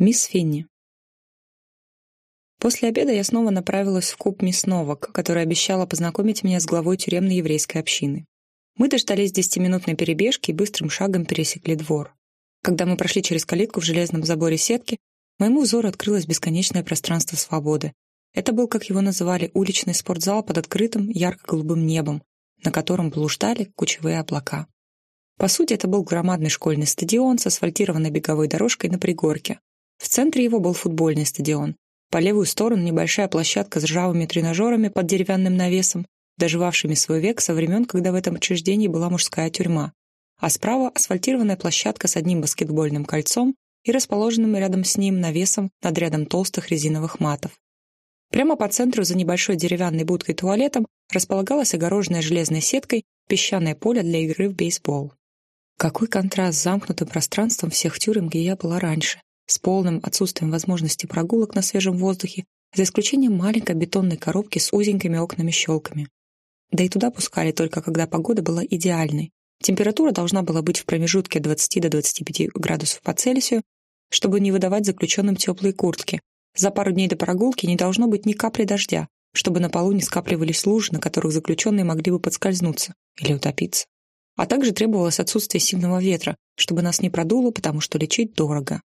Мисс Финни. После обеда я снова направилась в куб мисс Новак, которая обещала познакомить меня с главой тюремной еврейской общины. Мы дождались десятиминутной перебежки и быстрым шагом пересекли двор. Когда мы прошли через калитку в железном заборе сетки, моему взору открылось бесконечное пространство свободы. Это был, как его называли, уличный спортзал под открытым ярко-голубым небом, на котором блуждали кучевые облака. По сути, это был громадный школьный стадион с асфальтированной беговой дорожкой на пригорке, в центре его был футбольный стадион. По левую сторону небольшая площадка с ржавыми тренажерами под деревянным навесом, доживавшими свой век со времен, когда в этом учреждении была мужская тюрьма. А справа асфальтированная площадка с одним баскетбольным кольцом и расположенным рядом с ним навесом над рядом толстых резиновых матов. Прямо по центру за небольшой деревянной будкой-туалетом располагалась огороженная железной сеткой песчаное поле для игры в бейсбол. Какой контраст с замкнутым пространством всех тюрем, где я была раньше с полным отсутствием возможности прогулок на свежем воздухе, за исключением маленькой бетонной коробки с узенькими окнами-щелками. Да и туда пускали только когда погода была идеальной. Температура должна была быть в промежутке 20 до 25 градусов по Цельсию, чтобы не выдавать заключенным теплые куртки. За пару дней до прогулки не должно быть ни капли дождя, чтобы на полу не скапливались лужи, на которых заключенные могли бы подскользнуться или утопиться. А также требовалось отсутствие сильного ветра, чтобы нас не продуло, потому что лечить дорого.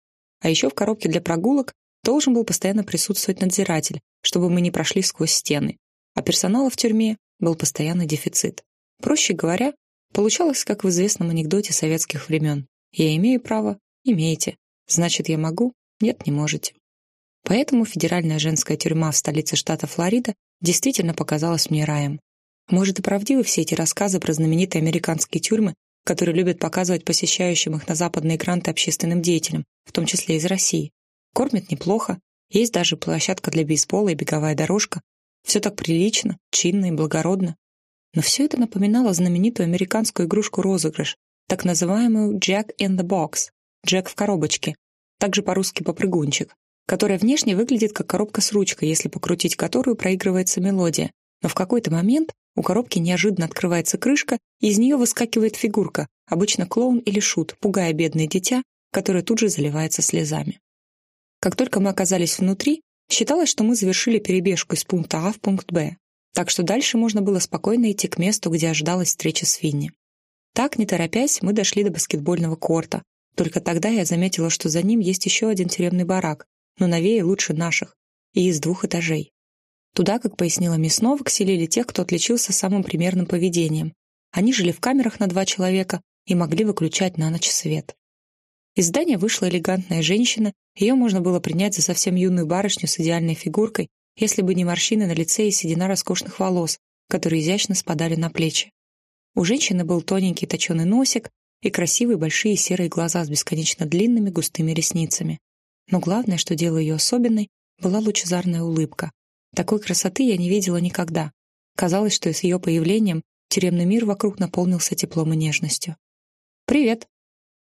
А еще в коробке для прогулок должен был постоянно присутствовать надзиратель, чтобы мы не прошли сквозь стены. А персонала в тюрьме был постоянный дефицит. Проще говоря, получалось, как в известном анекдоте советских времен. «Я имею право, имеете. Значит, я могу? Нет, не можете». Поэтому федеральная женская тюрьма в столице штата Флорида действительно показалась мне раем. Может, и правдивы все эти рассказы про знаменитые американские тюрьмы, которые любят показывать посещающим их на западные гранты общественным деятелям, в том числе из России. Кормят неплохо, есть даже площадка для бейсбола и беговая дорожка. Все так прилично, чинно и благородно. Но все это напоминало знаменитую американскую игрушку-розыгрыш, так называемую «Jack in the Box» — «Джек в коробочке», также по-русски «попрыгунчик», которая внешне выглядит как коробка с ручкой, если покрутить которую проигрывается мелодия. Но в какой-то момент у коробки неожиданно открывается крышка, и из нее выскакивает фигурка, обычно клоун или шут, пугая бедное дитя, которое тут же заливается слезами. Как только мы оказались внутри, считалось, что мы завершили перебежку из пункта А в пункт Б, так что дальше можно было спокойно идти к месту, где ожидалась встреча с Финни. Так, не торопясь, мы дошли до баскетбольного корта. Только тогда я заметила, что за ним есть еще один тюремный барак, но новее лучше наших, и из двух этажей. Туда, как пояснила мисс Новак, селили тех, кто отличился самым примерным поведением. Они жили в камерах на два человека и могли выключать на ночь свет. Из здания вышла элегантная женщина, ее можно было принять за совсем юную барышню с идеальной фигуркой, если бы не морщины на лице и седина роскошных волос, которые изящно спадали на плечи. У женщины был тоненький точеный носик и красивые большие серые глаза с бесконечно длинными густыми ресницами. Но главное, что делало ее особенной, была лучезарная улыбка, такой красоты я не видела никогда. Казалось, что с ее появлением тюремный мир вокруг наполнился теплом и нежностью. «Привет!»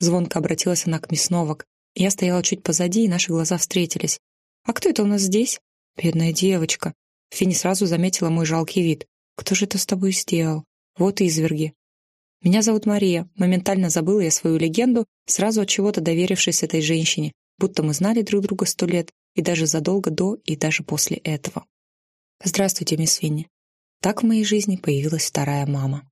Звонко обратилась она к мисс Новак. Я стояла чуть позади, и наши глаза встретились. «А кто это у нас здесь?» «Бедная девочка!» Финни сразу заметила мой жалкий вид. «Кто же это с тобой сделал? Вот изверги!» «Меня зовут Мария», моментально забыла я свою легенду, сразу от чего-то доверившись этой женщине, будто мы знали друг друга сто лет, и даже задолго до и даже после этого. Здравствуйте, мисс Винни. Так в моей жизни появилась вторая мама.